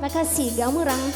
Makasih Gamurang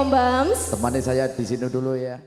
Om Bams. Temani saya di sini dulu ya.